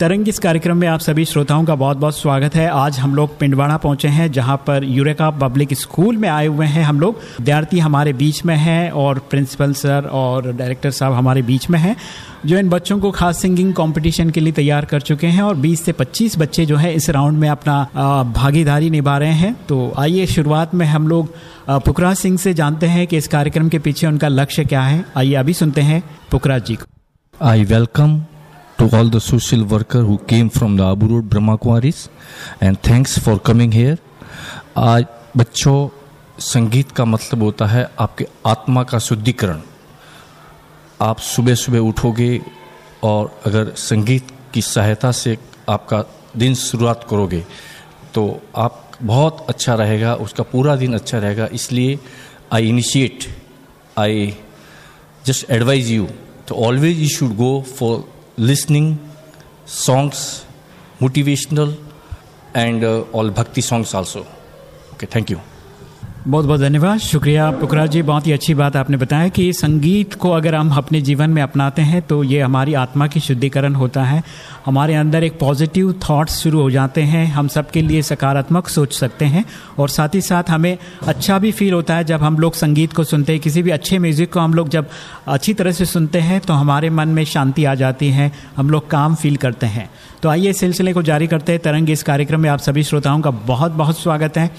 तरंग इस कार्यक्रम में आप सभी श्रोताओं का बहुत बहुत स्वागत है। आज हम लोग पिंडवाड़ा पहुँचे हैं, जहाँ पर यूरेका पब्लिक स्कूल में आए हुए हैं हम लोग। विद्यार्थी हमारे बीच में हैं और प्रिंसिपल सर और डायरेक्टर साहब हमारे बीच में हैं, जो इन बच्चों को खास सिंगिंग कंपटीशन के लिए तैयार कर चुके हैं और 20 से 25 बच्चे जो है इस राउंड में अपना भागीदारी निभा रहे हैं। तो आइए शुरुआत में हम लोग पुकरा सिंह से जानते हैं कि इस कार्यक्रम के पीछे उनका लक्ष्य क्या है। आइए अभी सुनते हैं पुकरा जी को। I welcome to all the social worker who came from the Abu Road Brahma Kumaris and thanks for coming here. आज बच्चों, संगीत का मतलब होता है आपके आत्मा का शुद्धिकरण आप सुबह सुबह उठोगे और अगर संगीत की सहायता से आपका दिन शुरुआत करोगे तो आप बहुत अच्छा रहेगा, उसका पूरा दिन अच्छा रहेगा इसलिए I initiate I just advise you to always you should go for listening songs, motivational, and uh, all bhakti songs also. Okay, thank you. बहुत बहुत धन्यवाद। शुक्रिया पुकरा जी, बहुत ही अच्छी बात आपने बताया कि संगीत को अगर हम अपने जीवन में अपनाते हैं तो ये हमारी आत्मा की शुद्धिकरण होता है। हमारे अंदर एक पॉजिटिव थॉट्स शुरू हो जाते हैं, हम सबके लिए सकारात्मक सोच सकते हैं, और साथ ही साथ हमें अच्छा भी फील होता है जब हम लोग संगीत को सुनते हैं। किसी भी अच्छे म्यूज़िक को हम लोग जब अच्छी तरह से सुनते हैं तो हमारे मन में शांति आ जाती है, हम लोग काम फील करते हैं। तो आइए सिलसिले को जारी करते हैं। तरंग इस कार्यक्रम में आप सभी श्रोताओं का बहुत बहुत स्वागत है।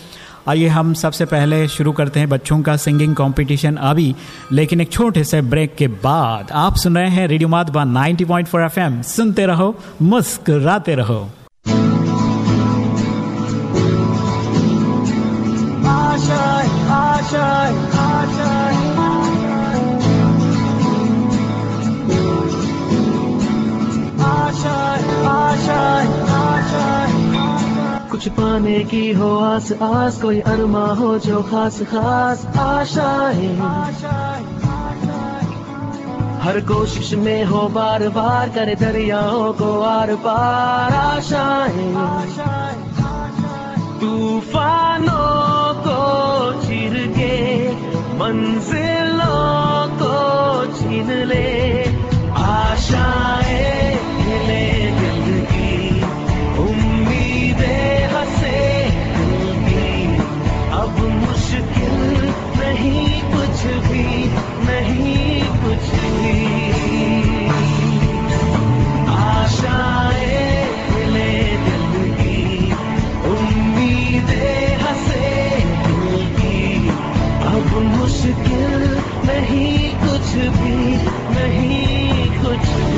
आइए हम सबसे पहले शुरू करते हैं बच्चों का सिंगिंग कंपटीशन अभी, लेकिन एक छोटे से ब्रेक के बाद आप सुन रहे हैं रेडियो माधवा 90.4 एफएम। सुनते रहो, मुस्कुराते रहो। आशा आशा आशा कुछ पाने की हो, आस आस कोई अरमा हो जो खास खास आशाएँ हर कोशिश में हो, बार बार कर दरियाओं को आर पार आशाएँ तूफानों को चिर के, मंजिलों को छीन ले। आशाएँ ले कुछ भी नहीं कुछ भी। मिले दिल उम्मीदें हंसे दिल अब मुश्किल नहीं कुछ भी, नहीं कुछ भी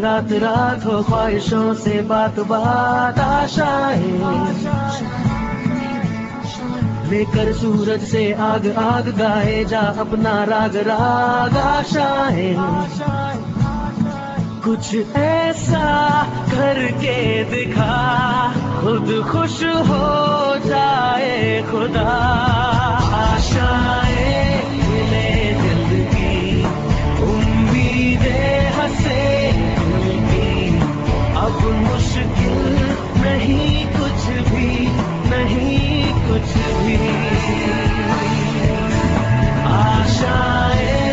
रात रात हो, ख्वाहिशों से बात बात आशाएँ लेकर सूरज से आग आग गाए जा अपना राग राग आशाएँ कुछ ऐसा करके दिखा, खुद खुश हो जाए खुदा। आशाएँ मुश्किल नहीं कुछ भी नहीं कुछ भी। आशाएँ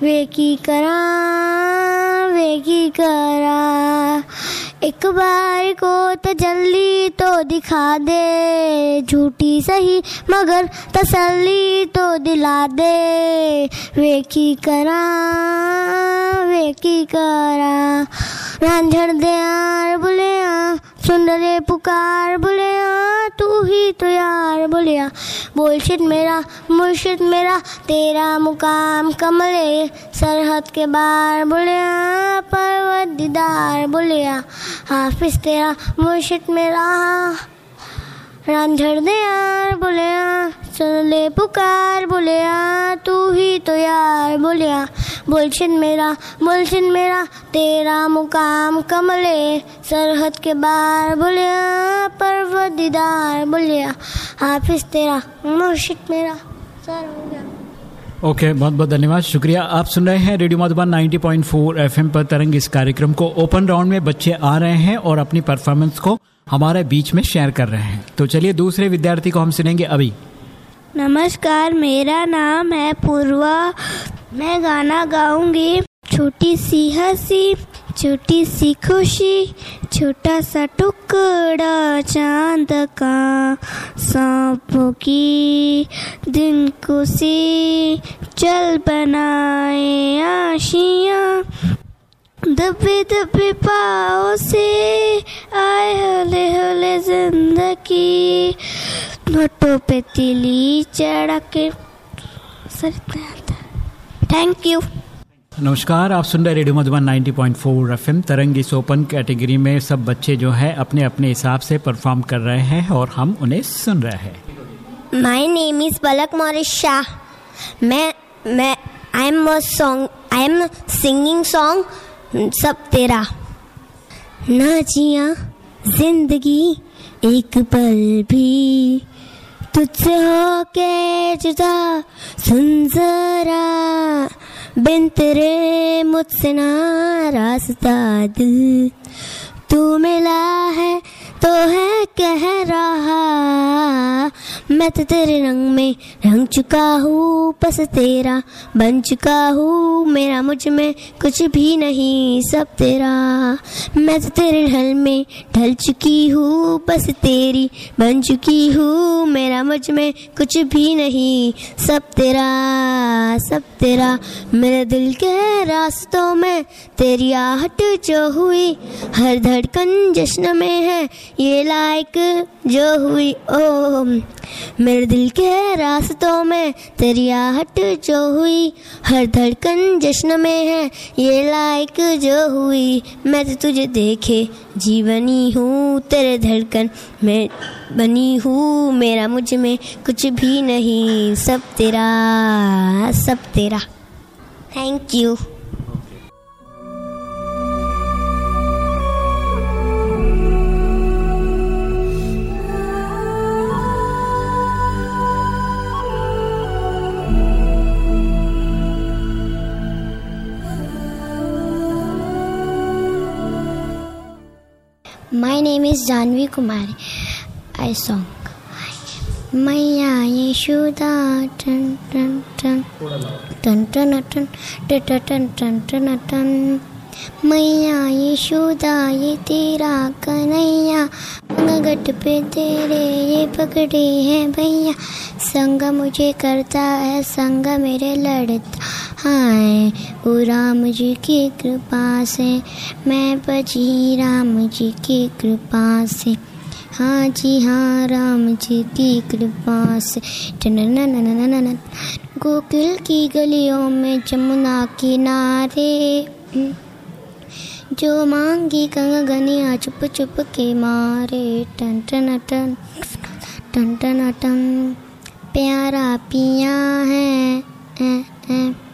पाए वे की करा, वे की करा। एक बार को तजल्ली तो दिखा दे, झूठी सही मगर तसल्ली तो दिला दे। वे की करा, वे की करा, रांझड़ दे यार सुन रे पुकार बुलिया, तू ही तो यार बुलिया। बोलशित मेरा मुर्शिद मेरा, तेरा मुकाम कमले। सरहद के बार बुलिया पर्वत दीदार बुलिया। हाफिज तेरा मुर्शिद मेरा। रांझड़ दे यार बोलिया सुन ले पुकार बोलिया, तू ही तो यार बोलिया। बोलशिन मेरा बोलशिन मेरा, तेरा मुकाम कमले, सरहद के बार बोलिया, पर्वत दीदार बोलिया, हाफिज तेरा, मुर्शिद मेरा, सर हो गया। ओके, बहुत बहुत धन्यवाद, शुक्रिया। आप सुन रहे हैं रेडियो मधुबन 90.4 एफएम पर तरंग इस कार्यक्रम को ओपन राउंड में बच्चे आ रहे हैं और अपनी परफॉर्मेंस को हमारे बीच में शेयर कर रहे हैं। तो चलिए दूसरे विद्यार्थी को हम सुनेंगे अभी। नमस्कार, मेरा नाम है पूर्वा। मैं गाना गाऊँगी। छोटी सी हँसी, छोटी सी खुशी, छोटा सा टुकड़ा चाँद का सांपों की दिन सी चल बनाए आशियाँ। दबे दबे पाओ से आए हले हले ज़िंदगी। नोटों पे तिली चढ़ा के। सर थैंक यू नमस्कार आप सुन रहे रेडियो मधुबन 90.4 एफएम तरंग इस ओपन कैटेगरी में सब बच्चे जो है अपने अपने हिसाब से परफॉर्म कर रहे हैं और हम उन्हें सुन रहे हैं। My name is Palak Maurice Shah मैं मैं I am song I am singing song सब तेरा। ना जिया ज़िंदगी एक पल भी। तुझसे हो के जुदा सुन जरा। बिन तेरे मुझसे ना रास्ता दिल। तू मिला है तो है कह रहा, मैं तो तेरे रंग में रंग चुका हूँ, बस तेरा बन चुका हूँ, मेरा मुझमें कुछ भी नहीं, सब तेरा। मैं तो तेरे ढल में ढल चुकी हूँ, बस तेरी बन चुकी हूँ, मेरा मुझमें कुछ भी नहीं, सब तेरा सब तेरा। मेरे दिल के रास्तों में तेरी आहट जो हुई, हर धड़कन जश्न में है ये लाइक जो हुई ओ मेरे दिल के रास्तों में तेरी आहट जो हुई, हर धड़कन जश्न में है। ये लाइक जो हुई, मैं तो तुझे देखे, जीवनी हूँ तेरे धड़कन में, बनी हूँ मेरा मुझमें कुछ भी नहीं, सब तेरा सब तेरा। Thank you My name is Janvi Kumari. I song. मैया यशोदा टन टन टन टन टन टन टन टन टन टन टन मैया यशोदा ये तेरा कन्हैया गट पे तेरे ये पकड़े हैं भैया संग मुझे करता है संग मेरे लड़ता हाय वो राम जी की कृपा से मैं बची राम जी की कृपा से। हाँ जी हाँ राम जी की कृपा से। गोकुल की गलियों में जमुना किनारे जो मांगी कंगनिया चुप चुप के मारे। टन टन टन टन टन टन। प्यारा पिया है, है, है।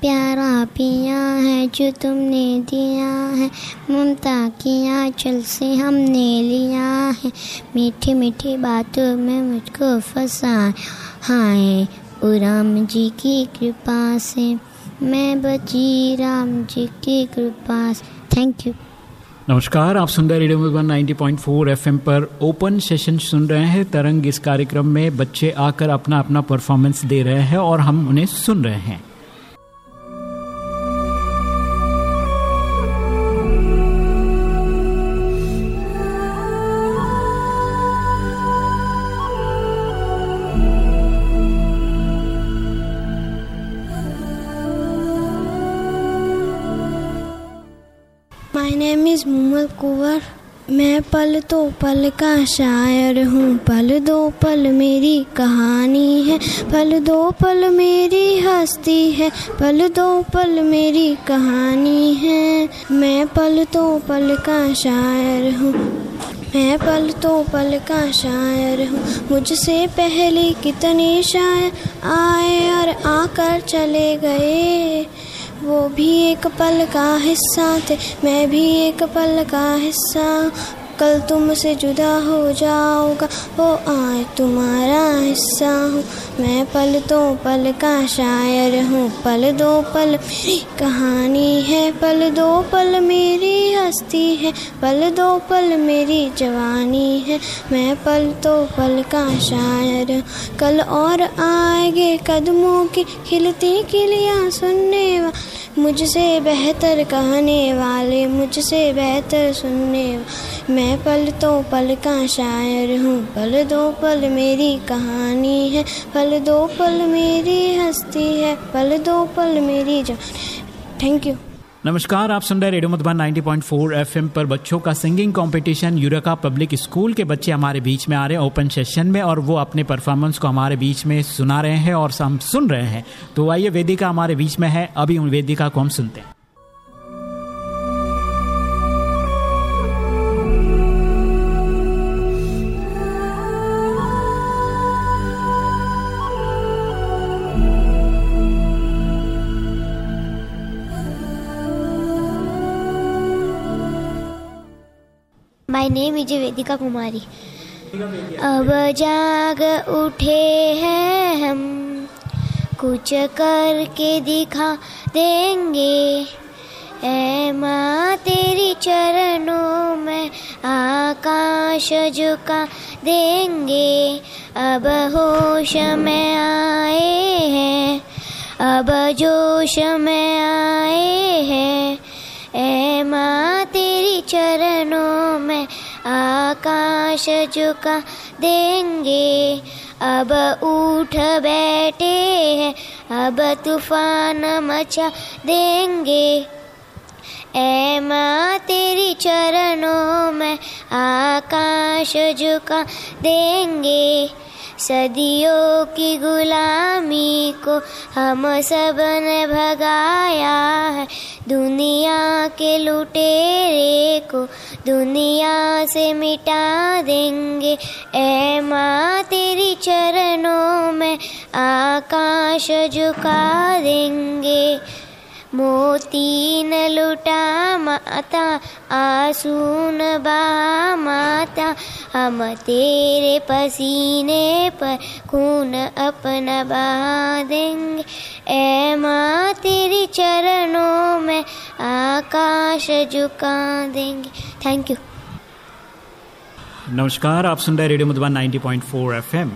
प्यारा पिया है जो तुमने दिया है। ममता किया आंचल से हमने लिया है। मीठी मीठी बातों में मुझको फंसाया हाय ओ राम जी की कृपा से मैं बची। राम जी की कृपा से। थैंक यू नमस्कार, आप सुन रहे रेडियो मधुबन 90.4 एफएम पर ओपन सेशन सुन रहे हैं। तरंग इस कार्यक्रम में बच्चे आकर अपना अपना परफॉर्मेंस दे रहे हैं और हम उन्हें सुन रहे हैं। मैं पल तो पल का शायर हूँ। पल दो पल मेरी कहानी है। पल दो पल मेरी हस्ती है। पल दो पल मेरी कहानी है। मैं पल तो पल का शायर हूँ। मैं पल तो पल का शायर हूँ। मुझसे पहले कितने शायर आए और आकर चले गए। वो भी एक पल का हिस्सा थे। मैं भी एक पल का हिस्सा। कल तुमसे जुदा हो जाऊँगा। वो आज तुम्हारा हिस्सा हूँ। मैं पल तो पल का शायर हूँ। पल दो पल मेरी कहानी है। पल दो पल मेरी हस्ती है। पल दो पल मेरी जवानी है। मैं पल तो पल का शायर। कल और आएँगे कदमों की खिलती खिलियाँ सुनने वा मुझसे बेहतर कहने वाले, मुझसे बेहतर सुनने मैं पल तो पल का शायर हूँ, पल दो पल मेरी कहानी है, पल दो पल मेरी हस्ती है, पल दो पल मेरी जान थैंक यू नमस्कार, आप सुन रहे रेडियो मधुबन 90.4 एफएम पर बच्चों का singing competition, Eureka public school के बच्चे हमारे बीच में आ रहे हैं ओपन सेशन में और वो अपने परफॉर्मेंस को हमारे बीच में सुना रहे हैं और हम सुन रहे हैं। तो आइए, वेदिका हमारे बीच में है, अभी उन वेदिका को हम सुनते हैं। My name is Vedika Kumari. अब जाग उठे हैं हम, कुछ करके दिखा देंगे। ऐ माँ, तेरी चरणों में आकाश झुका देंगे। अब होश में आए हैं, अब जोश में आए हैं। ऐ माँ, तेरी चरणों में आकाश झुका देंगे। अब उठ बैठे हैं, अब तूफ़ान मचा देंगे। ए माँ, तेरी चरणों में आकाश झुका देंगे। सदियों की गुलामी को हम सबने भगाया है। दुनिया के लुटेरे को दुनिया से मिटा देंगे। ऐ माँ तेरी चरणों में आकाश झुका देंगे। मोती न लुटा माता आँसू न बहा माता हम तेरे पसीने पर खून अपना बहा देंगे ए माँ, तेरी चरणों में आकाश झुका देंगे थैंक यू नमस्कार, आप सुन रहे रेडियो मधुबन 90.4 एफएम।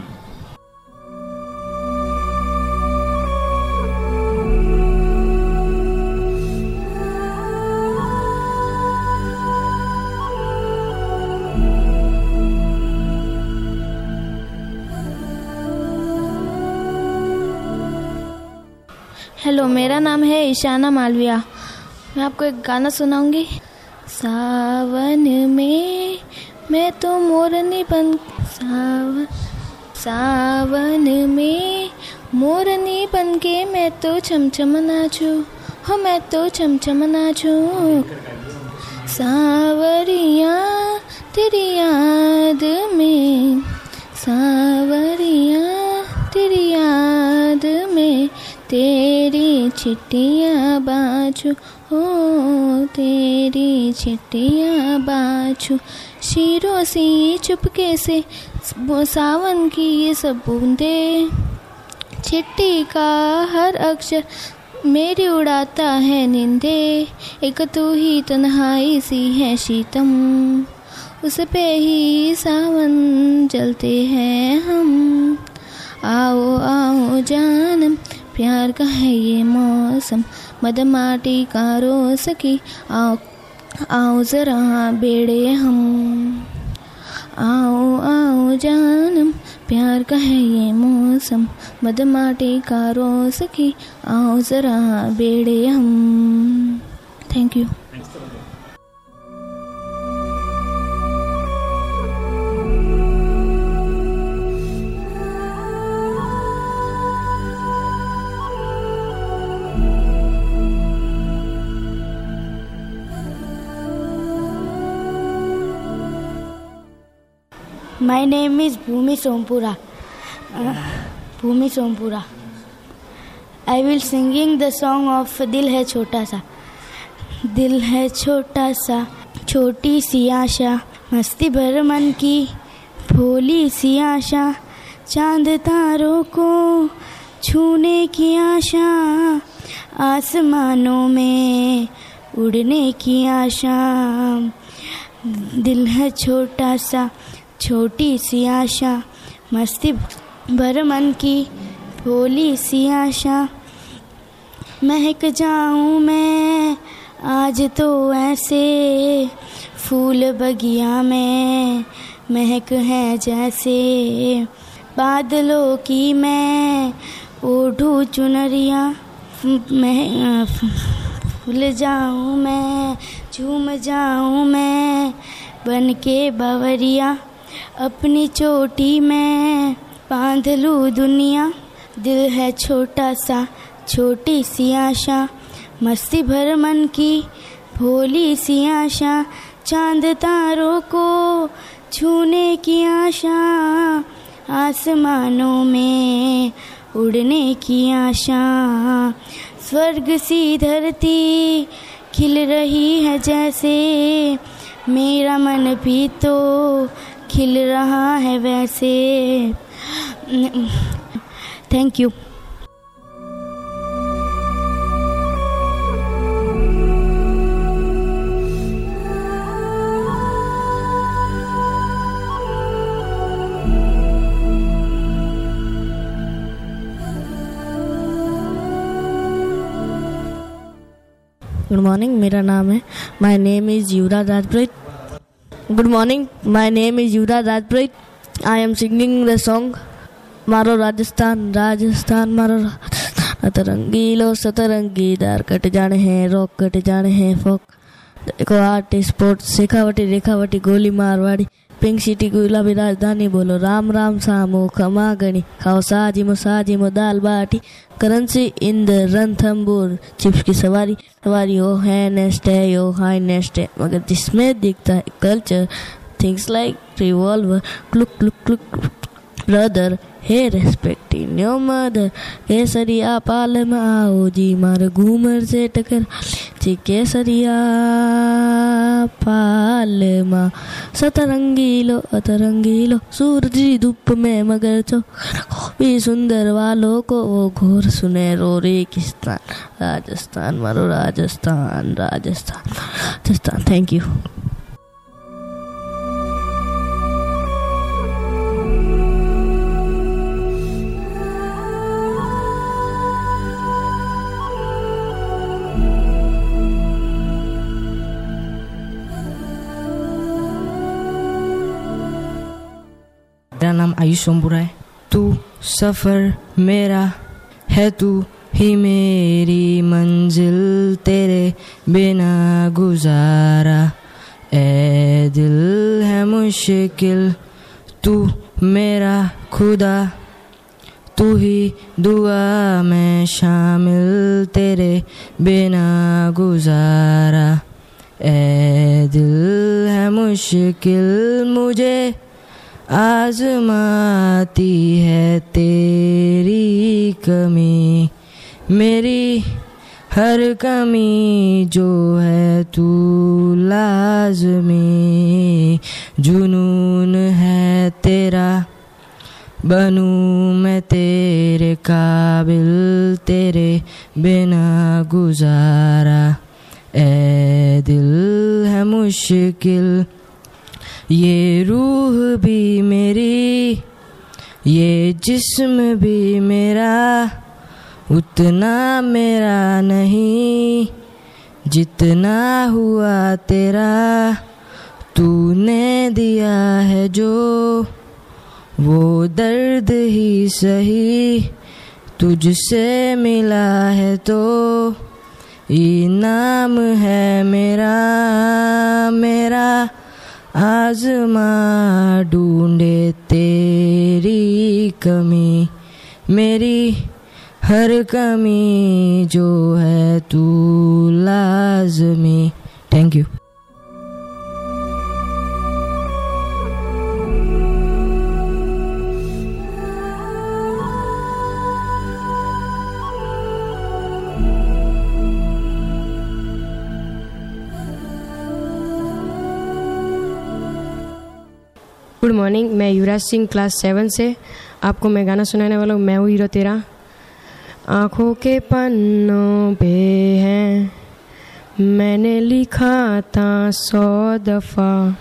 हेलो, मेरा नाम है ईशाना मालविया। मैं आपको एक गाना सुनाऊँगी। सावन में मैं तो मोरनी बन सावन सावन में मोरनी बन के मैं तो छमछम नाचू हो, मैं तो छमछम नाचू सावरिया, तेरी याद में सावरिया, तेरी याद में तेरी चिट्टियाँ बाजू हो तेरी चिट्टियाँ बाजू। शीरों सी चुपके से सावन की ये सब बूंदे। चिट्टी का हर अक्षर मेरी उड़ाता है निंदे। एक तू ही तन्हाई सी है शीतम, उस पे ही सावन जलते हैं हम। आओ आओ जानम प्यार का है ये मौसम। मदमाटी का रो सकी आओ आओ जरा बेड़े हम। आओ आओ जानम, प्यार का है ये मौसम। मदमाटी का रो सकी आओ जरा बेड़े हम। Thank you Name is Bhumi Sompura. Uh, Bhumi Sompura. I will singing the song of दिल है छोटा सा दिल है छोटा सा छोटी सी आशा मस्ती भर मन की भोली सी आशा चाँद तारों को छूने की आशा आसमानों में उड़ने की आशा दिल है छोटा सा छोटी सी आशा, मस्ती भर मन की, भोली सी आशा। महक जाऊँ मैं, आज तो ऐसे फूल बगिया में। महक है जैसे बादलों की मैं, ओढ़ू चुनरिया। मैं फूल जाऊँ मैं, झूम जाऊँ मैं, बन के बवरिया। अपनी चोटी में बाँध लूँ दुनिया। दिल है छोटा सा, छोटी सी आशा। मस्ती भर मन की, भोली सी आशा। चाँद तारों को छूने की आशा। आसमानों में उड़ने की आशा। स्वर्ग सी धरती खिल रही है जैसे। मेरा मन भी तो खिल रहा है वैसे। थैंक यू गुड मॉर्निंग मेरा नाम है। My name is Yuvraj Rajpreet. Good morning my name is Yuvraj Rajpreet I am singing the song मारो राजस्थान राजस्थान मारो अतरंगी लो सतरंगी दार कट जाने हैं रॉक कट जाने हैं फोक देखो आर्ट स्पोर्ट्स शेखावटी रेखावटी गोली मारवाड़ी पिंक सिटी गुलाबी राजधानी बोलो राम राम सामो खमा गणी खाओ साजिमो साजिमो दाल बाटी करंसी इन द रन थम्बूर चिप्स की सवारी सवारी हो है नेस्ट है यो हाई नेस्ट है मगर जिसमें दिखता है कल्चर थिंग्स लाइक रिवॉल्वर क्लुक क्लुक क्लुक brother hey respecting your mother केसरिया पाल में आओ जी मार घूमर से टकर जी केसरिया पाल मा सतरंगी लो अतरंगी लो सूरजी धूप में मगर चो भी सुंदर वालों को वो घोर सुने रो रेगिस्तान राजस्थान मारो राजस्थान राजस्थान राजस्थान थैंक यू आयुष है तू सफ़र मेरा है तू ही मेरी मंजिल तेरे बिना गुजारा ए दिल है मुश्किल तू मेरा खुदा तू ही दुआ में शामिल तेरे बिना गुजारा ए दिल है मुश्किल मुझे आजमाती है तेरी कमी। मेरी हर कमी जो है तू लाजमी। जुनून है तेरा, बनू मैं तेरे काबिल, तेरे बिना गुजारा। ए दिल है मुश्किल ये रूह भी मेरी, ये जिस्म भी मेरा, उतना मेरा नहीं, जितना हुआ तेरा, तूने दिया है जो, वो दर्द ही सही, तुझसे मिला है तो इनाम है मेरा मेरा आजमा ढूंढे तेरी कमी। मेरी हर कमी जो है तू लाजमी। थैंक यू मॉर्निंग मैं युवराज सिंह क्लास सेवन से। आपको मैं गाना सुनाने वाला हूँ, मैं हूँ हीरो तेरा। आँखों के पन्नों पे है। मैंने लिखा था सौ दफ़ा।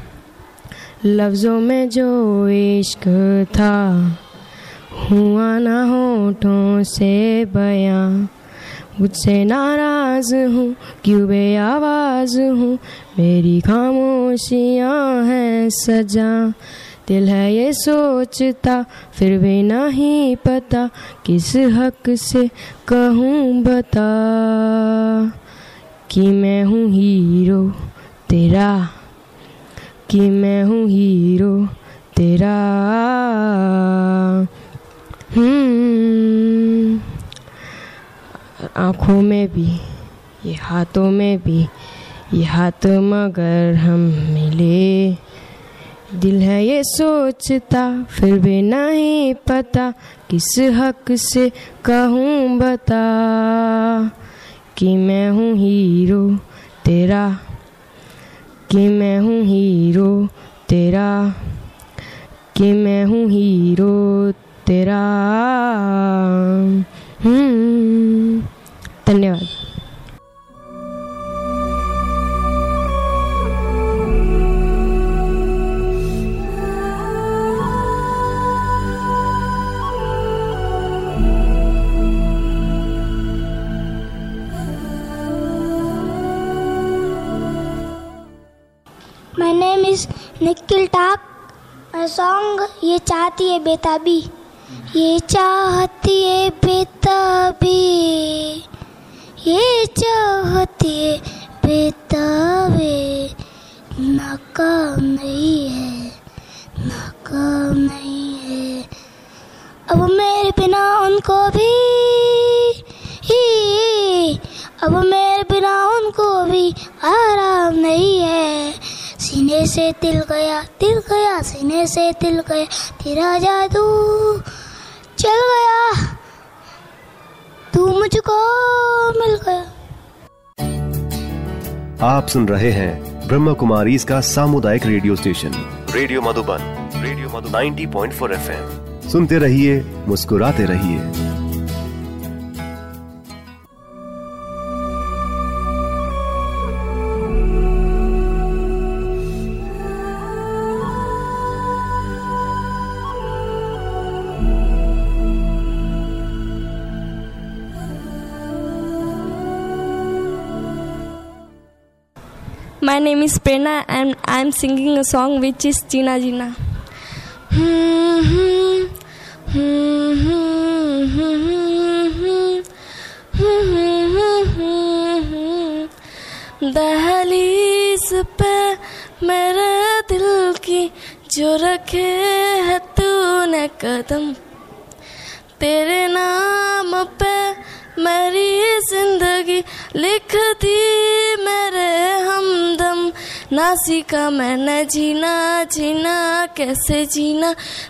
लफ्ज़ों में जो इश्क था, हुआ ना होठों से बयां। मुझसे नाराज़ हूँ, क्यों बे आवाज़ हूँ? मेरी खामोशियाँ हैं सजा। दिल है ये सोचता, फिर भी नहीं पता किस हक से कहूँ बता कि मैं हूँ हीरो तेरा, कि मैं हूँ हीरो तेरा। हम्म आँखों में भी, ये हाथों में भी, ये हाथ मगर हम मिले। दिल है ये सोचता, फिर भी नहीं पता किस हक से कहूँ बता कि मैं हूँ हीरो तेरा, कि मैं हूँ हीरो तेरा, कि मैं हूँ हीरो तेरा। हम्म धन्यवाद। Is Nikhil सॉन्ग ये चाहती है बेताबी। ये चाहती है बेताबी। ये चाहती है बेताबी। नाकाम नहीं है, नाकाम नहीं है। अब मेरे बिना उनको भी ही। अब मेरे बिना उनको भी आराम नहीं है। सीने से दिल गया दिल गया, सीने से दिल गया, तेरा जादू चल गया। तू मुझको मिल गया। आप सुन रहे हैं ब्रह्म कुमारी इसका सामुदायिक radio station, radio Madhuban, radio Madhu 90.4 FM. सुनते रहिए, मुस्कुराते रहिए। Name is Prerna and I am singing a song which is Jina Jina. दहलीज पे मेरे दिल की जो रखे है तूने कदम तेरे नाम पे मेरी ज़िंदगी लिख दी मेरे ना सीखा मैंने जीना जीना कैसे जीना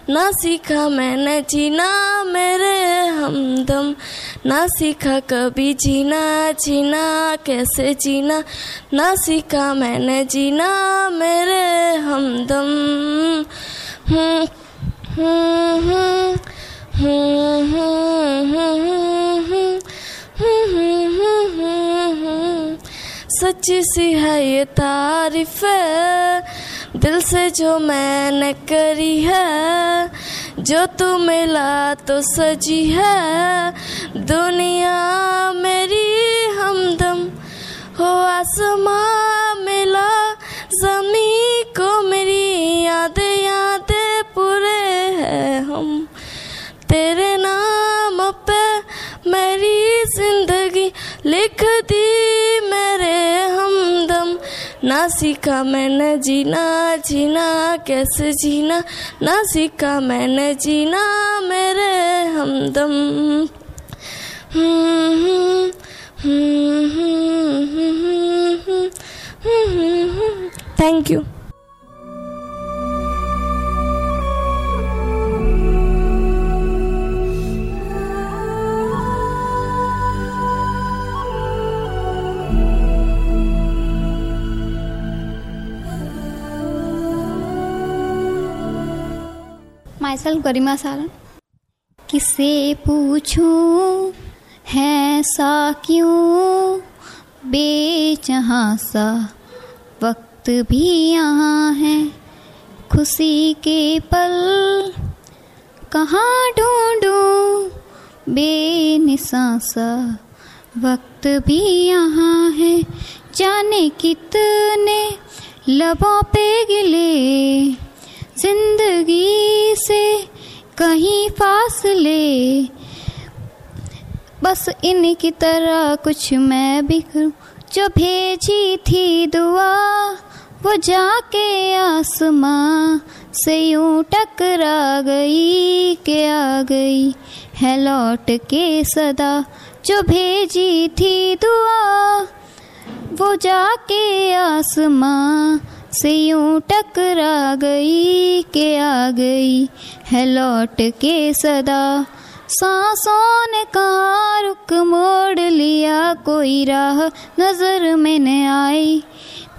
ना सीखा मैंने जीना मेरे हमदम ना सीखा कभी जीना जीना कैसे जीना ना सीखा मैंने जीना मेरे हमदम हम्म हम्म हम्म सच्ची सी है ये तारीफ़। दिल से जो मैंने करी है, जो तू मिला तो सजी है। दुनिया मेरी हमदम हो आसमां मिला जमी को मेरी यादें यादें पूरे है हम। तेरे नाम पे मेरी ज़िंदगी लिख दी ना सीखा मैंने जीना जीना कैसे जीना ना सीखा मैंने जीना मेरे हमदम thank you myself Garima Saran किसे पूछूँ, है सा क्यों? बेजहां सा वक्त भी यहाँ है, खुशी के पल कहाँ ढूंढूं? बेनिसा सा वक्त भी यहाँ है, जाने कितने लबों पे गिले। ज़िंदगी से कहीं फासले। बस इनकी तरह कुछ मैं भी करूँ। जो भेजी थी दुआ, वो जाके आसमां से यूँ टकरा गई के आ गई है लौट के सदा। जो भेजी थी दुआ, वो जाके आसमां से यूँ टकरा गई के आ गई है लौट के सदा। सांसों ने कहा रुक मोड़ लिया कोई राह, नज़र में न आई।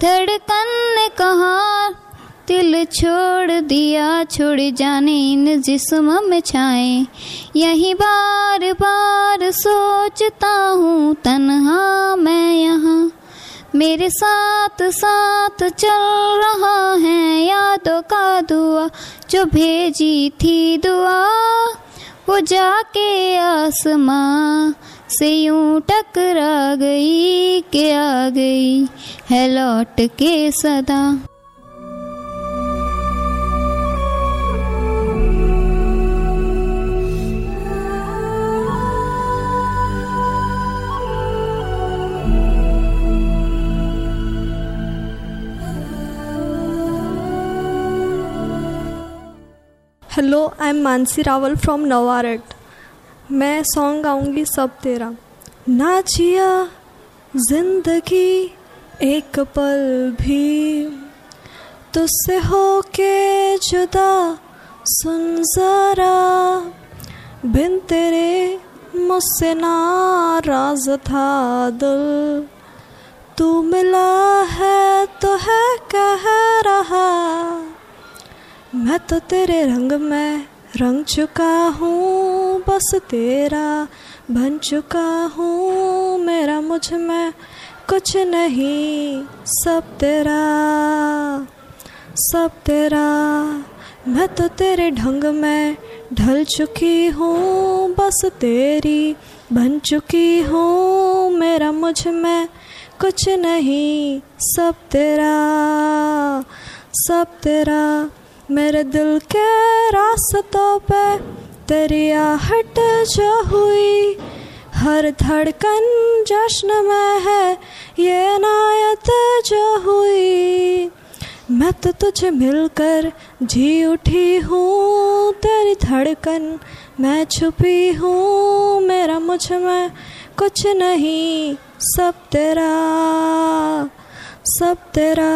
धड़कन ने कहा, दिल छोड़ दिया, छोड़ जाने इन जिस्म में छाए। यही बार बार सोचता हूँ, तन्हा मैं यहाँ। मेरे साथ साथ चल रहा है यादों का दुआ, जो भेजी थी दुआ, वो जाके आसमां से यूँ टकरा गई, के आ गई है लौट के सदा। Hello I am Mansi Rawal from नवारट मैं सॉन्ग गाऊँगी सब तेरा। ना जिया ज़िंदगी एक पल भी। तुझसे हो के जुदा सुन जरा। बिन तेरे मुझसे नाराज़ था दिल। तू मिला है तो है कह रहा। मैं तो तेरे रंग में रंग चुका हूँ, बस तेरा बन चुका हूँ। मेरा मुझमें कुछ नहीं, सब तेरा सब तेरा। मैं तो तेरे ढंग में ढल चुकी हूँ, बस तेरी बन चुकी हूँ। मेरा मुझमें कुछ नहीं, सब तेरा सब तेरा। मेरे दिल के रास्तों पे तेरी आहट जो हुई, हर धड़कन जश्न में है, ये नायत जो हुई। मैं तो तुझे मिलकर जी उठी हूँ, तेरी धड़कन मैं छुपी हूँ, मेरा मुझमें कुछ नहीं, सब तेरा सब तेरा।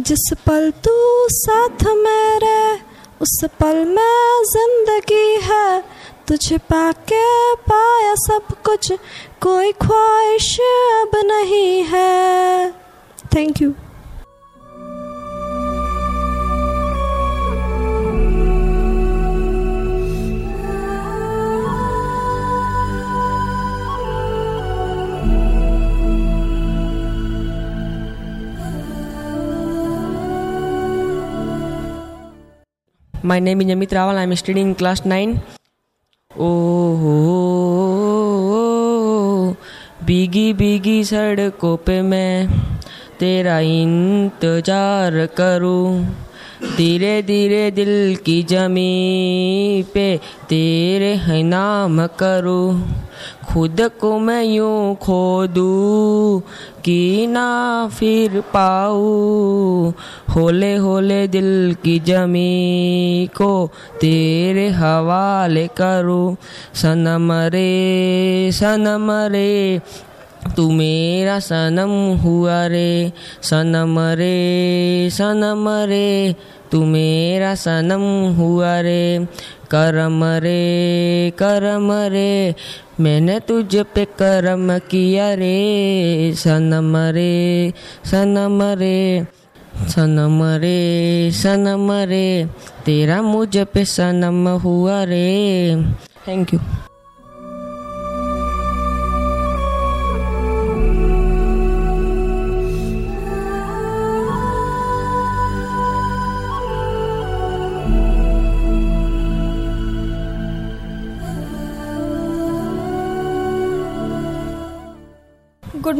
जिस पल तू साथ मेरे, उस पल में ज़िंदगी है। तुझे पाके पाया सब कुछ, कोई ख्वाहिश अब नहीं है। Thank you My name is Amit Rawal. I am studying in class 9. ओ भीगी भीगी सड़कों पे मैं तेरा इंतज़ार करूँ धीरे धीरे दिल की जमी पे तेरे है नाम करूँ खुद को मैं यूँ खो दूँ कि ना फिर पाऊँ। होले होले दिल की जमी को तेरे हवाले करूँ। सनम रे सनम रे, तू मेरा सनम हुआ रे। सनम रे सनम रे तू मेरा सनम हुआ रे। करम रे करम रे। मैंने तुझ पे करम किया रे। सनम रे सनम रे। सनम रे सनम रे। तेरा मुझ पे सनम हुआ रे। Thank you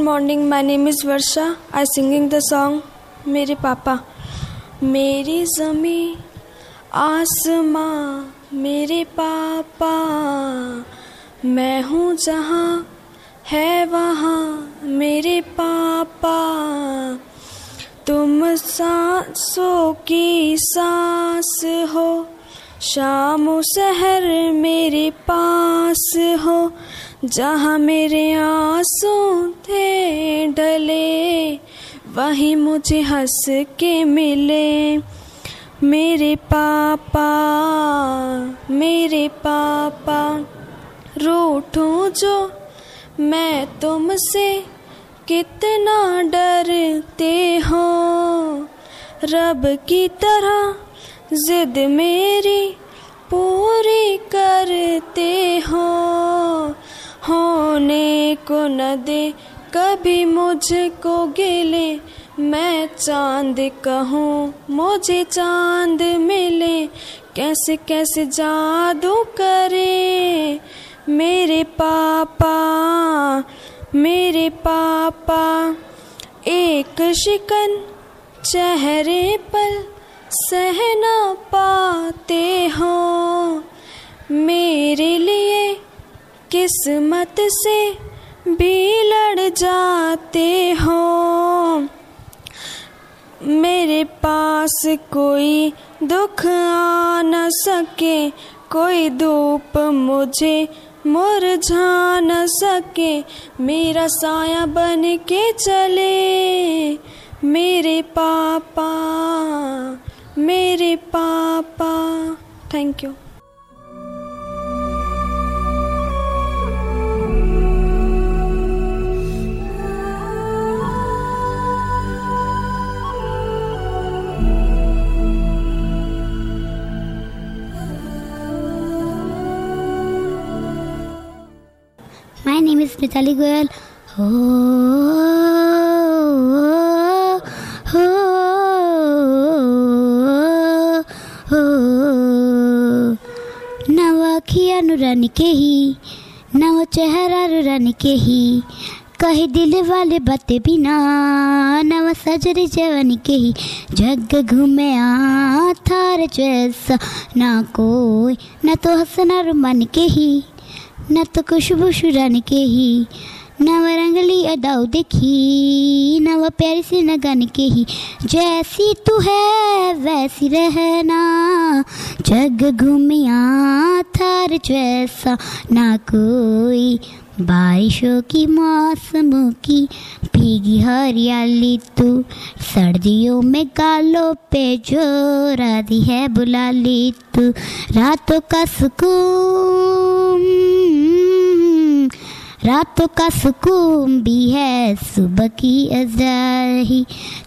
morning my name is Varsha I singing the song मेरे पापा मेरी जमी आसमां मेरे पापा मैं हूँ जहाँ, है वहाँ, मेरे पापा। तुम सांसों की सांस हो शाम शहर मेरे पास हो, जहाँ मेरे आँसू थे डले, वहीं मुझे हंस के मिले। मेरे पापा मेरे पापा, रूठूं जो मैं तुमसे, कितना डरते हो। रब की तरह जिद मेरी पूरी करते हो। होने को न दे, कभी मुझको गिले। मैं चाँद कहूँ, मुझे चाँद मिले। कैसे कैसे जादू करे मेरे पापा मेरे पापा। एक शिकन चेहरे पर सहना पाते, हो, मेरे लिए किस्मत से भी लड़ जाते, हो। मेरे पास कोई दुख आ न सके, कोई धूप मुझे मुरझा न सके, मेरा साया बन के चले, मेरे पापा। मेरे पापा thank you My name is Mitali Goyal. Oh. नुरानी के ही नव चेहरा रन के ही। कही दिल वाले बते बिना नव सजरी जवन के ही। जग घूमे आ थार जैसा, ना कोई, न तो हसना मन के ही, न तो खुशबू शुरन के ही। नव रंगली अदाऊ देखी, नव प्यारी से न गाने के ही। जैसी तू है, वैसी रहना। जग घूमिया, थार जैसा। ना कोई बारिशों की, मौसमों की। भीगी हरियाली तू, सर्दियों में गालों पे जो राधी है बुला ली तू। रातों का सुकून रातों का सुकून भी है, सुबह की अजाही।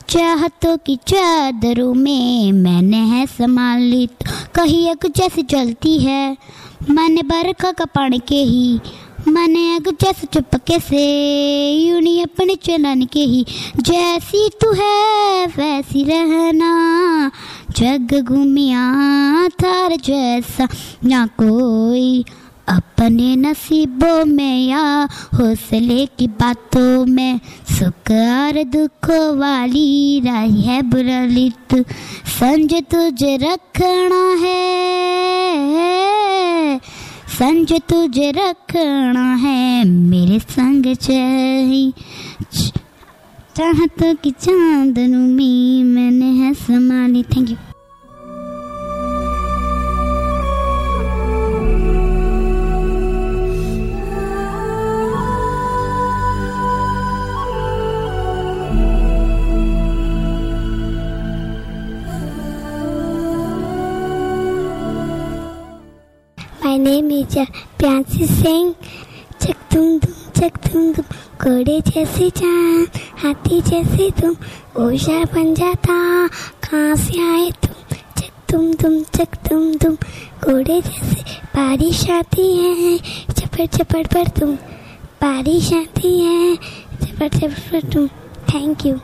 चाहतों की चादरों में मैंने है संभाली तो कही अग जैसे जलती है, मैंने बरखा का पानी के ही। मैंने अग जैसे चुपके से यूनी अपने चलन के ही। जैसी तू है, वैसी रहना। जग घूमिया, थार जैसा, ना कोई अपने नसीबों में या हौसले की बातों में। सुख और दुखों वाली राही है बुराली तू संज तुझे रखना है। संज तुझे रखना है। मेरे संग चाहिए चाहतों की चांदनों में मैंने है संभाली। थैंक यू प्यांसी सिंह चक तुम तुम, चक तुम तुम। घोड़े जैसे जान, हाथी जैसे तुम। ओशा बन जाता, कहाँ से आए तुम? चक तुम तुम, चक तुम तुम। घोड़े जैसे बारिश आती है चपड़ चपड़ पर तुम। बारिश आती है चपड़ चपड़ पर तुम। थैंक यू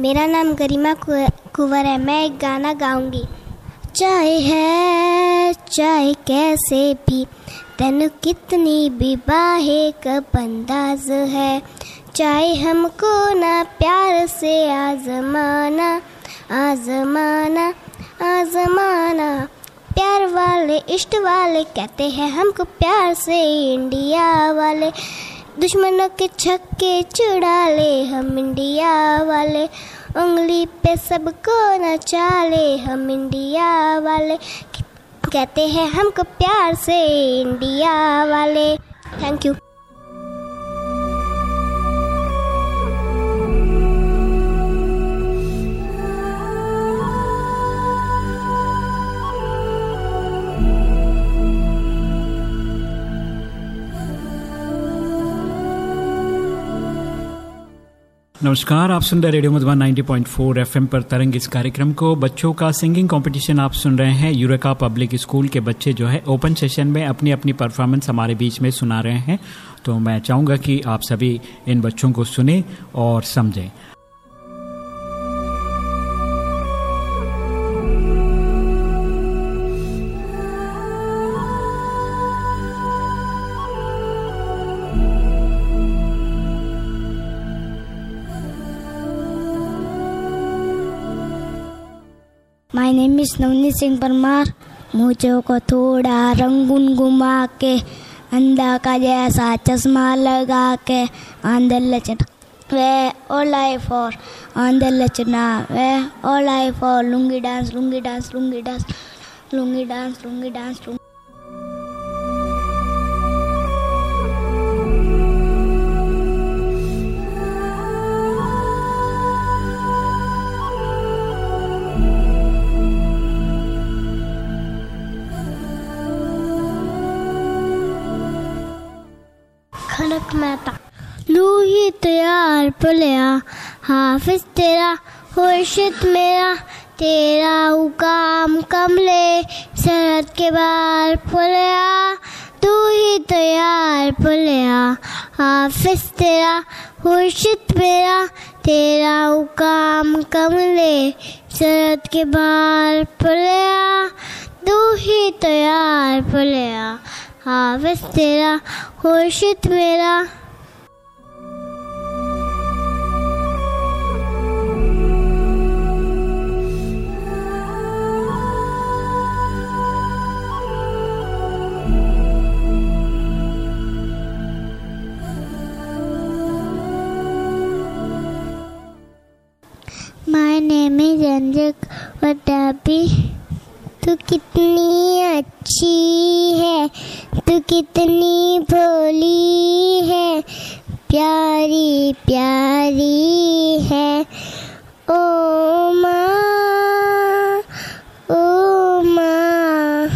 मेरा नाम गरिमा कुंवर है, मैं एक गाना गाऊँगी। चाहे है चाहे कैसे भी तेन कितनी भी बाहे कब अंदाज है। चाहे हमको ना प्यार से आजमाना आजमाना आजमाना। प्यार वाले, इष्ट वाले कहते हैं, हमको प्यार से इंडिया वाले। दुश्मनों के छक्के चुड़ा ले, हम इंडिया वाले। उंगली पे सबको नचा ले हम इंडिया वाले। कहते हैं, हमको प्यार से इंडिया वाले। थैंक यू नमस्कार, आप सुन रहे रेडियो मधुबन 90.4 एफएम पर तरंग इस कार्यक्रम को। बच्चों का सिंगिंग कंपटीशन आप सुन रहे हैं, यूरेका पब्लिक स्कूल के बच्चे जो है ओपन सेशन में अपनी अपनी परफॉर्मेंस हमारे बीच में सुना रहे हैं। तो मैं चाहूँगा कि आप सभी इन बच्चों को सुने और समझें। नेम इज़ नवनीत सिंह परमार मुझे को थोड़ा रंगून घुमा के अंधा का जैसा चश्मा लगा के आंदर लचना वे ऑल आई फॉर आंदर लचना वे ऑल आई for lungi dance lungi dance lungi dance lungi dance lungi dance ही तो यार पुलिया। हाफिज तेरा, खुर्शिद मेरा। तेरा हुकाम कमले, सरहद के बार पुलिया। तू ही तो यार पुलिया। हाफिज तेरा, खुर्शिद मेरा। तेरा हुकाम कमले, सरहद के बार पुलिया। तू ही तो यार पुलिया। हाफिज तेरा, खुर्शिद मेरा। Is Anjak तू कितनी अच्छी है, तू कितनी भोली है, प्यारी प्यारी है, ओ माँ ओ माँ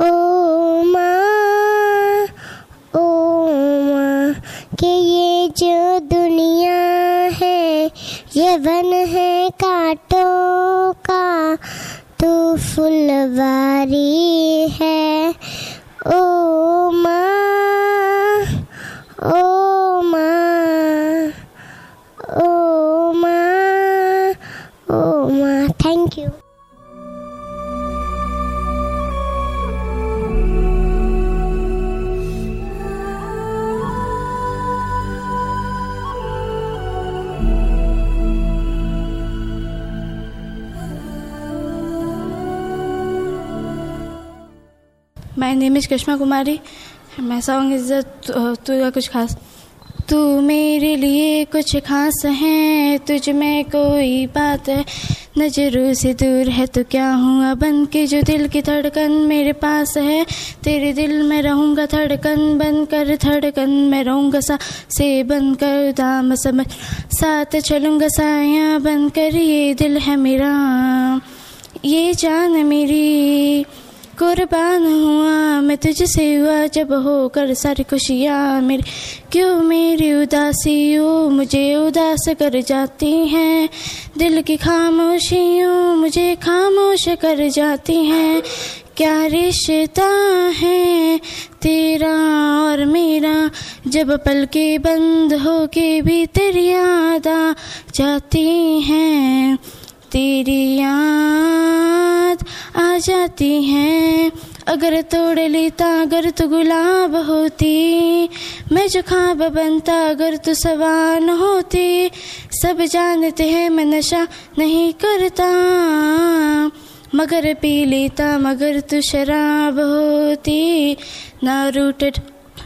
ओ माँ ओ माँ के ये जो दुनिया है ये वन है कांटों का तू फुलवारी है। ओ माँ। My name is Krishna Kumari मैं सॉन्ग इज़ तू का कुछ खास। तू मेरे लिए कुछ खास है, तुझ में कोई बात है। नज़रों से दूर है तो क्या हुआ बन के जो दिल की धड़कन मेरे पास है, तेरे दिल में रहूँगा धड़कन बन कर धड़कन में रहूँगा सा, से बन कर दाम समझ। साथ चलूँगा साया बन कर ये दिल है मेरा, ये जान मेरी। कुर्बान हुआ, मैं तुझसे हुआ जब होकर सारी खुशियाँ मेरी। क्यों मेरी उदासियों मुझे उदास कर जाती हैं। दिल की खामोशियों मुझे खामोश कर जाती हैं। क्या रिश्ता है तेरा और मेरा? जब पल के बंद हो के भी तेरी याद आ जाती हैं। तेरी याद आ जाती है। अगर तोड़ लेता, अगर तू गुलाब होती, मैं जो खाब बनता, अगर तू सवान होती, सब जानते हैं मैं नशा नहीं करता। मगर पी लेता, मगर तू शराब होती। ना रूट,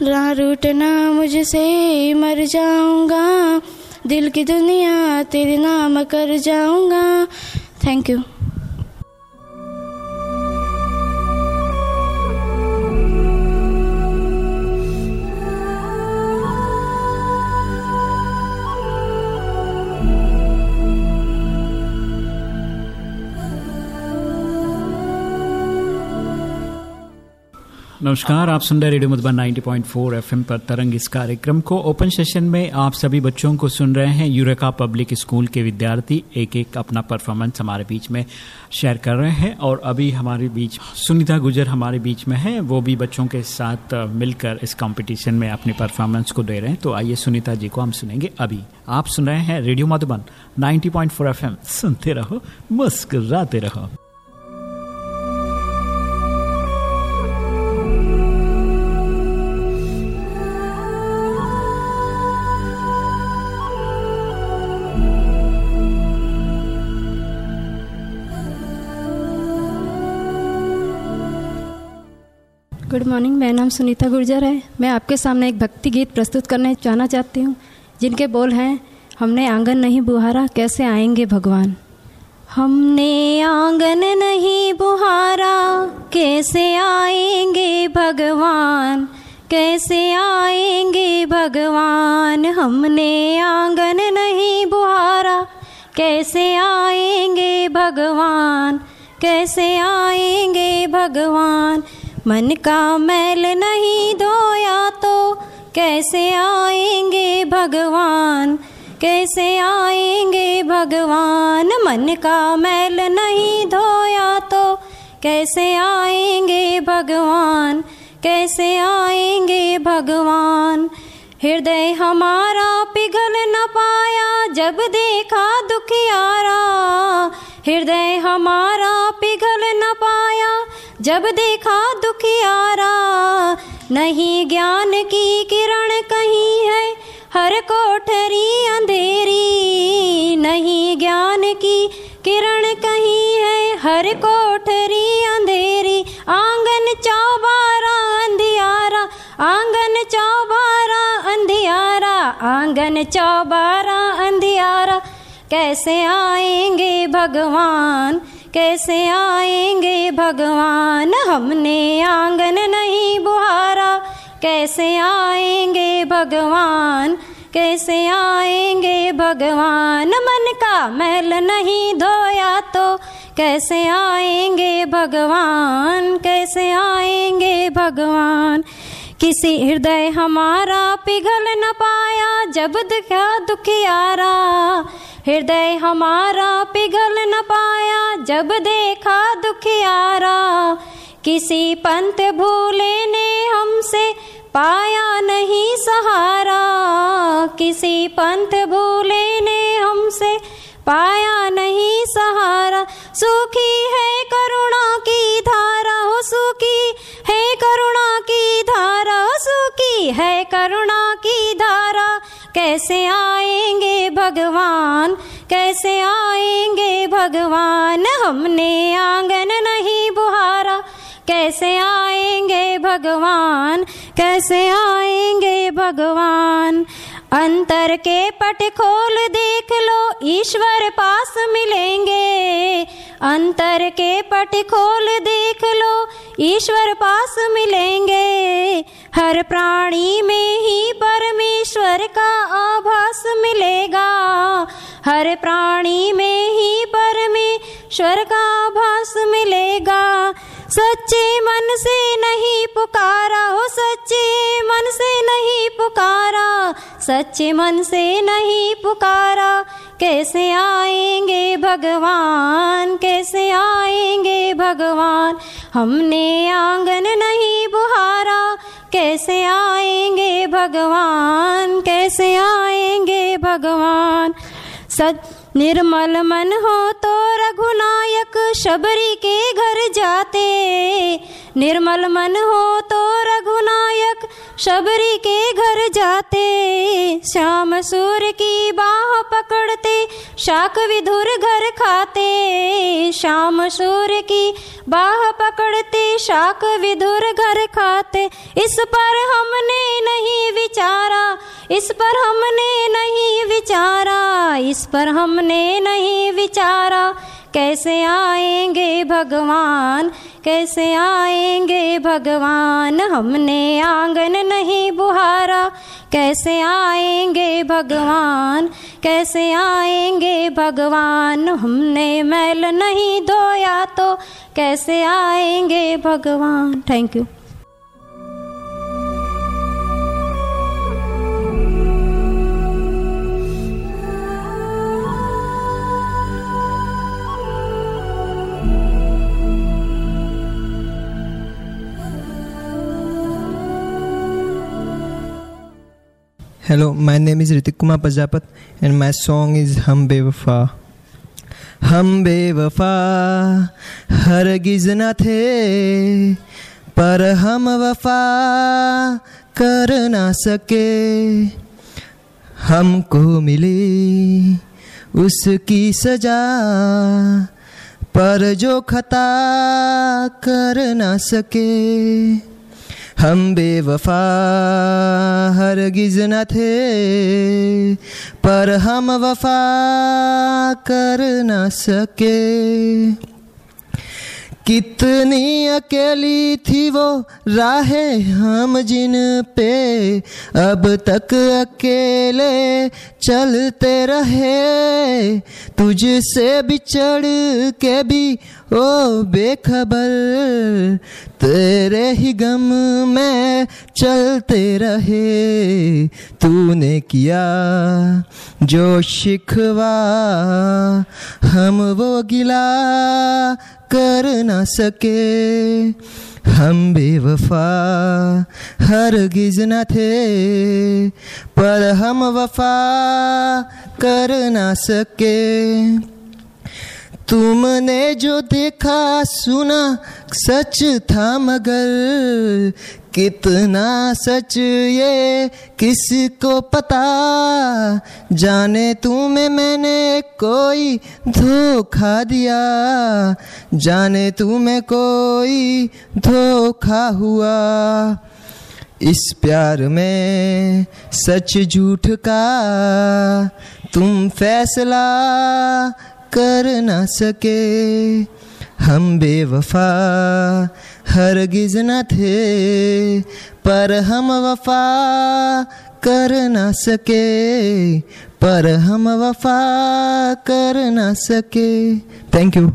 ना रूटना मुझसे मर जाऊँगा। दिल की दुनिया तेरे नाम कर जाऊँगा। थैंक यू नमस्कार, आप सुन रहे रेडियो मधुबन 90.4 एफएम पर तरंग इस कार्यक्रम को। ओपन सेशन में आप सभी बच्चों को सुन रहे हैं यूरेका पब्लिक स्कूल के विद्यार्थी एक एक अपना परफॉर्मेंस हमारे बीच में शेयर कर रहे हैं और अभी हमारे बीच सुनीता गुजर हमारे बीच में है। वो भी बच्चों के साथ मिलकर इस कॉम्पिटिशन में अपनी परफॉर्मेंस को दे रहे हैं। तो आइए सुनीता जी को हम सुनेंगे अभी। आप सुन रहे हैं रेडियो मधुबन 90.4 एफएम। सुनते रहो, मुस्कुराते रहो। गुड मॉर्निंग, मेरा नाम सुनीता गुर्जर है। मैं आपके सामने एक भक्ति गीत प्रस्तुत करने जाना चाहती हूँ, जिनके बोल हैं, हमने आँगन नहीं बुहारा, कैसे आएँगे भगवान? हमने आँगन नहीं बुहारा, कैसे आएँगे भगवान? कैसे आएँगे भगवान? हमने आँगन नहीं बुहारा, कैसे आएँगे भगवान? कैसे आएँगे भगवान? मन का मैल नहीं धोया तो कैसे आएँगे भगवान? कैसे आएँगे भगवान? मन का मैल नहीं धोया तो कैसे आएँगे भगवान? कैसे आएँगे भगवान? हृदय हमारा पिघल न पाया, जब देखा दुखियारा हृदय हमारा पिघल न पाया जब देखा दुखियारा नहीं ज्ञान की किरण कहीं है, हर कोठरी अंधेरी। नहीं ज्ञान की किरण कहीं है, हर कोठरी अंधेरी। आँगन चौबारा, अंधियारा, आँगन चौबारा, अंधियारा, आँगन चौबारा, अंधियारा। कैसे आएँगे भगवान? कैसे आएँगे भगवान? हमने आँगन नहीं बुहारा। कैसे आएँगे भगवान? कैसे आएँगे भगवान? मन का मैल नहीं धोया तो कैसे आएँगे भगवान? कैसे आएँगे भगवान? किसी हृदय हमारा पिघल न पाया, जब दिखा दुखियारा हृदय हमारा पिघल न पाया, जब देखा दुखियारा किसी पंथ भूले ने हमसे पाया नहीं सहारा। किसी पंथ भूले ने हमसे पाया नहीं सहारा। सुखी है करुणा की धारा हो सुखी है करुणा की धारा। सुखी है करुणा की धारा। कैसे आएँगे भगवान? कैसे आएँगे भगवान? हमने आँगन नहीं बुहारा। कैसे आएँगे भगवान? कैसे आएँगे भगवान? अंतर के पट खोल देख लो, ईश्वर पास मिलेंगे। अंतर के पट खोल देख लो, ईश्वर पास मिलेंगे। हर प्राणी में ही परमेश्वर का आभास मिलेगा। हर प्राणी में ही परमेश्वर का आभास मिलेगा। सच्चे मन से नहीं पुकारा हो सच्चे मन से नहीं पुकारा, सच्चे मन से नहीं पुकारा। कैसे आएँगे भगवान, कैसे आएँगे भगवान? हमने आँगन नहीं बुहारा, कैसे आएँगे भगवान, कैसे आएँगे भगवान? सच निर्मल मन हो तो रघुनायक शबरी के घर जाते। निर्मल मन हो तो रघुनायक शबरी के घर जाते। श्याम सूर की बाह पकड़ते, शाक विधुर घर खाते। श्याम सूर की बाह पकड़ते, शाक विधुर घर खाते। इस पर हमने नहीं विचारा, इस पर हमने नहीं विचारा, इस पर हमने नहीं विचारा, कैसे आएँगे भगवान, कैसे आएँगे भगवान, हमने आँगन नहीं बुहारा, कैसे आएँगे भगवान, कैसे आएँगे भगवान, हमने मैल नहीं धोया तो कैसे आएँगे भगवान, thank you. Hello my name is Hrithik Kumar Prajapat and my song is हम बेवफा हम बेवफा हर गिज न थे पर हम वफा कर ना सके हमको मिली उसकी सजा पर जो खता कर ना सके हम बेवफा हरगिज न थे, पर हम वफा कर न सके। कितनी अकेली थी वो राहें हम जिन पे, अब तक अकेले चलते रहे। तुझसे बिछड़ के भी ओ बेखबर, तेरे ही गम में चलते रहे। तूने किया जो शिकवा, हम वो गिला कर ना सके। हम बेवफा हरगिज न थे, पर हम वफा कर ना सके। तुमने जो देखा, सुना, सच था मगर। कितना सच ये, किसको पता? जाने तुम्हें मैंने कोई धोखा दिया। जाने तुम्हें कोई धोखा हुआ। इस प्यार में सच झूठ का तुम फैसला कर ना सके। हम बेवफा हर गिज न थे, पर हम वफा कर ना सके। पर हम वफा कर ना सके। थैंक यू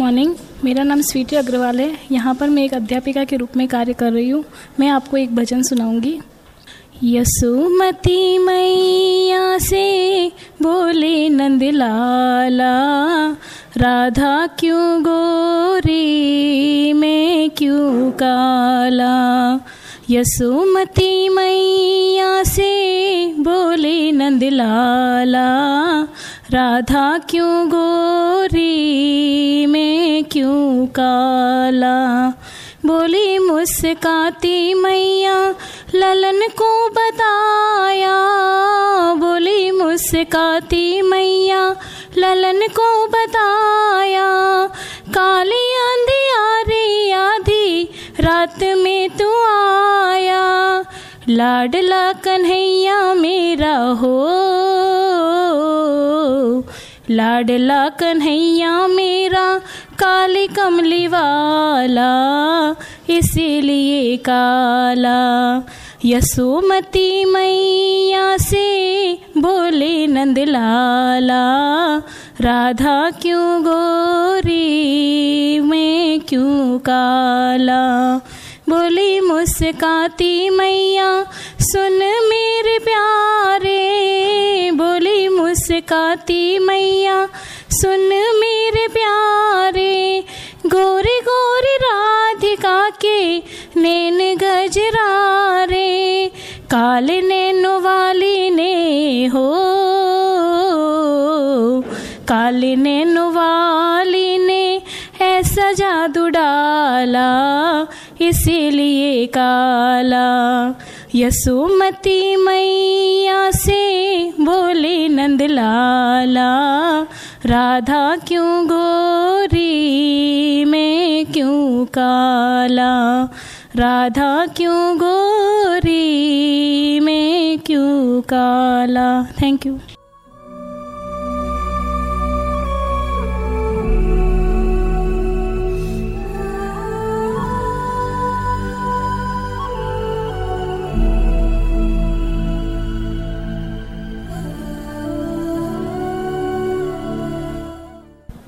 मॉर्निंग मेरा नाम स्वीटी अग्रवाल है। यहाँ पर मैं एक अध्यापिका के रूप में कार्य कर रही हूँ। मैं आपको एक भजन सुनाऊँगी। यसुमती मैया से बोले नंद लाला राधा क्यों गोरी, मैं क्यों काला? यसुमती मैया से बोले नंद लाला राधा क्यों गोरी? मैं क्यों काला? बोली मुस्काती मैया, ललन को बताया। बोली मुस्काती मैया, ललन को बताया। काली आंधी आ रही आधी, रात में तू आया। लाडला कन्हैया मेरा हो। लाडला कन्हैया मेरा, काली कमली वाला, इसीलिए काला। यसोमती मैया से बोले नंद लाला, राधा क्यों गोरी, मैं क्यों काला? बोली मुस्काती मैया, सुन मेरे प्यारे। बोली मुस्काती मैया, सुन मेरे प्यारे। गोरी गोरी राधिका के नैन गजरा रे काले नैनो वाली ने हो। काले नैनो वाली ने ऐसा जादू डाला इसीलिए काला। यसुमती मैया से बोले नंद लाला। राधा क्यों गोरी, मैं क्यों काला? राधा क्यों गोरी, मैं क्यों काला? थैंक यू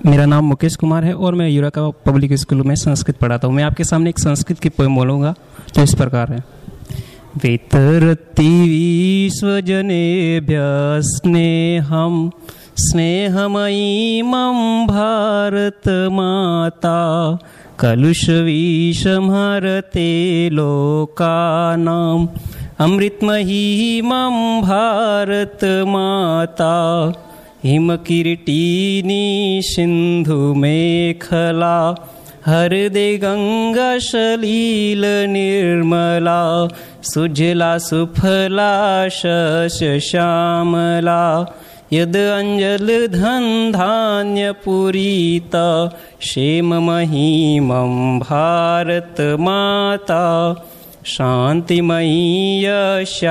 मेरा नाम मुकेश कुमार है और मैं यूराका पब्लिक स्कूल में संस्कृत पढ़ाता हूँ। मैं आपके सामने एक संस्कृत की पोएम बोलूँगा, जो इस प्रकार है। वितरती विश्वजनेभ्य स्नेहम स्नेहमयी मम भारत माता, कलुष विषम कलुषविषमहरते लोकानाम् अमृतमयी मम भारत माता। हिमकिरीटिनी सिन्धुमेखला हरदे गङ्गाशलीलनिर्मला सुजला सुफला शश्यामला यद् अञ्जलधन्धान्यपुरीत क्षेममहीमं भारतमाता शान्तिमयी यशावरवाणी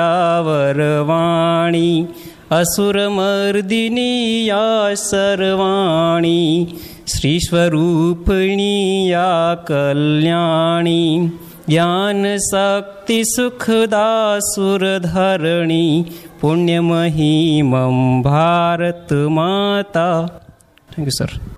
असुरमर्दिनी या सर्वाणी श्रीस्वरूपिणी या कल्याणी ज्ञानशक्तिसुखदासुरधरणी Bharat Bharatmata thank you sir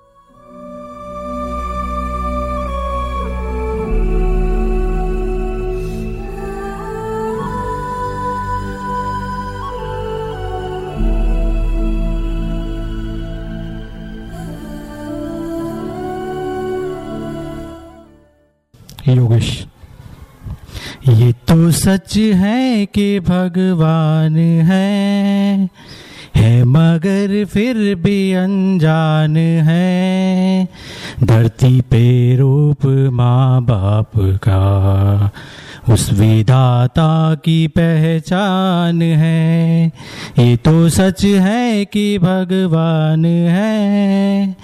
Yogesh. ये तो सच है कि भगवान है है मगर फिर भी अनजान है। धरती पे रूप माँ बाप का उस विधाता की पहचान है ये तो सच है कि भगवान है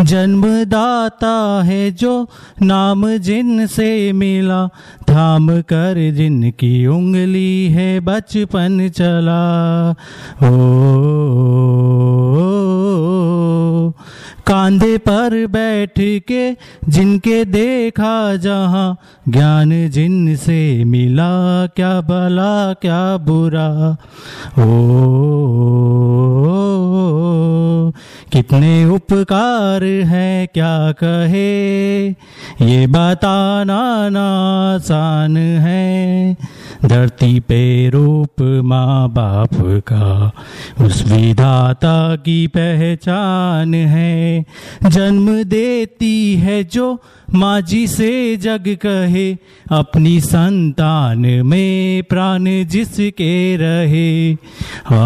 जन्मदाता है जो नाम जिनसे मिला थाम कर जिनकी उंगली है बचपन चला ओ, ओ, ओ, ओ, ओ, ओ, ओ, ओ, कांधे पर बैठ के जिनके देखा जहाँ ज्ञान जिनसे मिला क्या भला क्या बुरा। ओ, कितने उपकार है क्या कहे? ये बताना ना आसान है। धरती पे रूप माँ बाप का उस विधाता की पहचान है। जन्म देती है जो माँ जी से जग कहे अपनी संतान में प्राण जिसके रहे। आ,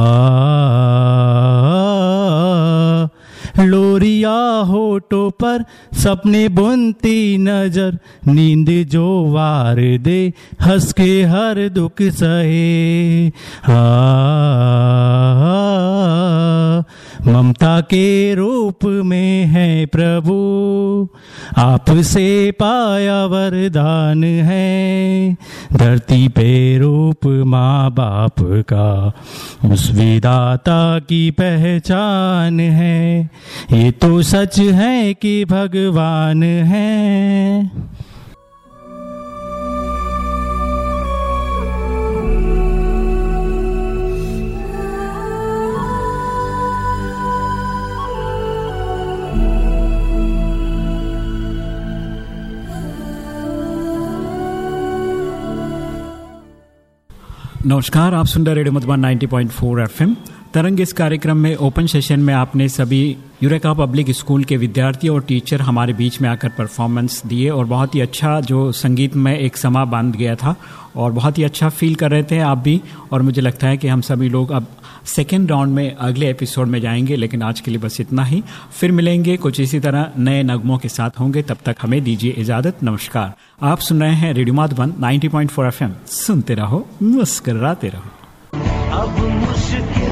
लोरिया होटो पर सपने बुनती नज़र नींद जो वार दे हंस के हर दुख सहे। आ, ममता के रूप में है प्रभु। आपसे पाया वरदान है। धरती पे रूप माँ बाप का, उस विदाता की पहचान है। ये तो सच है कि भगवान है। नमस्कार, आप सुन रहे रेडियो मधुबन 90.4 एफएम। तरंग इस कार्यक्रम में ओपन सेशन में आपने सभी यूरेका पब्लिक स्कूल के विद्यार्थी और टीचर हमारे बीच में आकर परफॉर्मेंस दिए और बहुत ही अच्छा जो संगीत में एक समा बाँध गया था और बहुत ही अच्छा फील कर रहे थे आप भी। और मुझे लगता है कि हम सभी लोग अब सेकेंड राउंड में अगले एपिसोड में जाएँगे, लेकिन आज के लिए बस इतना ही। फिर मिलेंगे कुछ इसी तरह नए नगमों के साथ होंगे। तब तक हमें दीजिए इजाज़त। नमस्कार। आप सुन रहे हैं रेडियो माधवन 90.4 एफएम सुनते रहो, मुस्कराते रहो। अब मुश्किल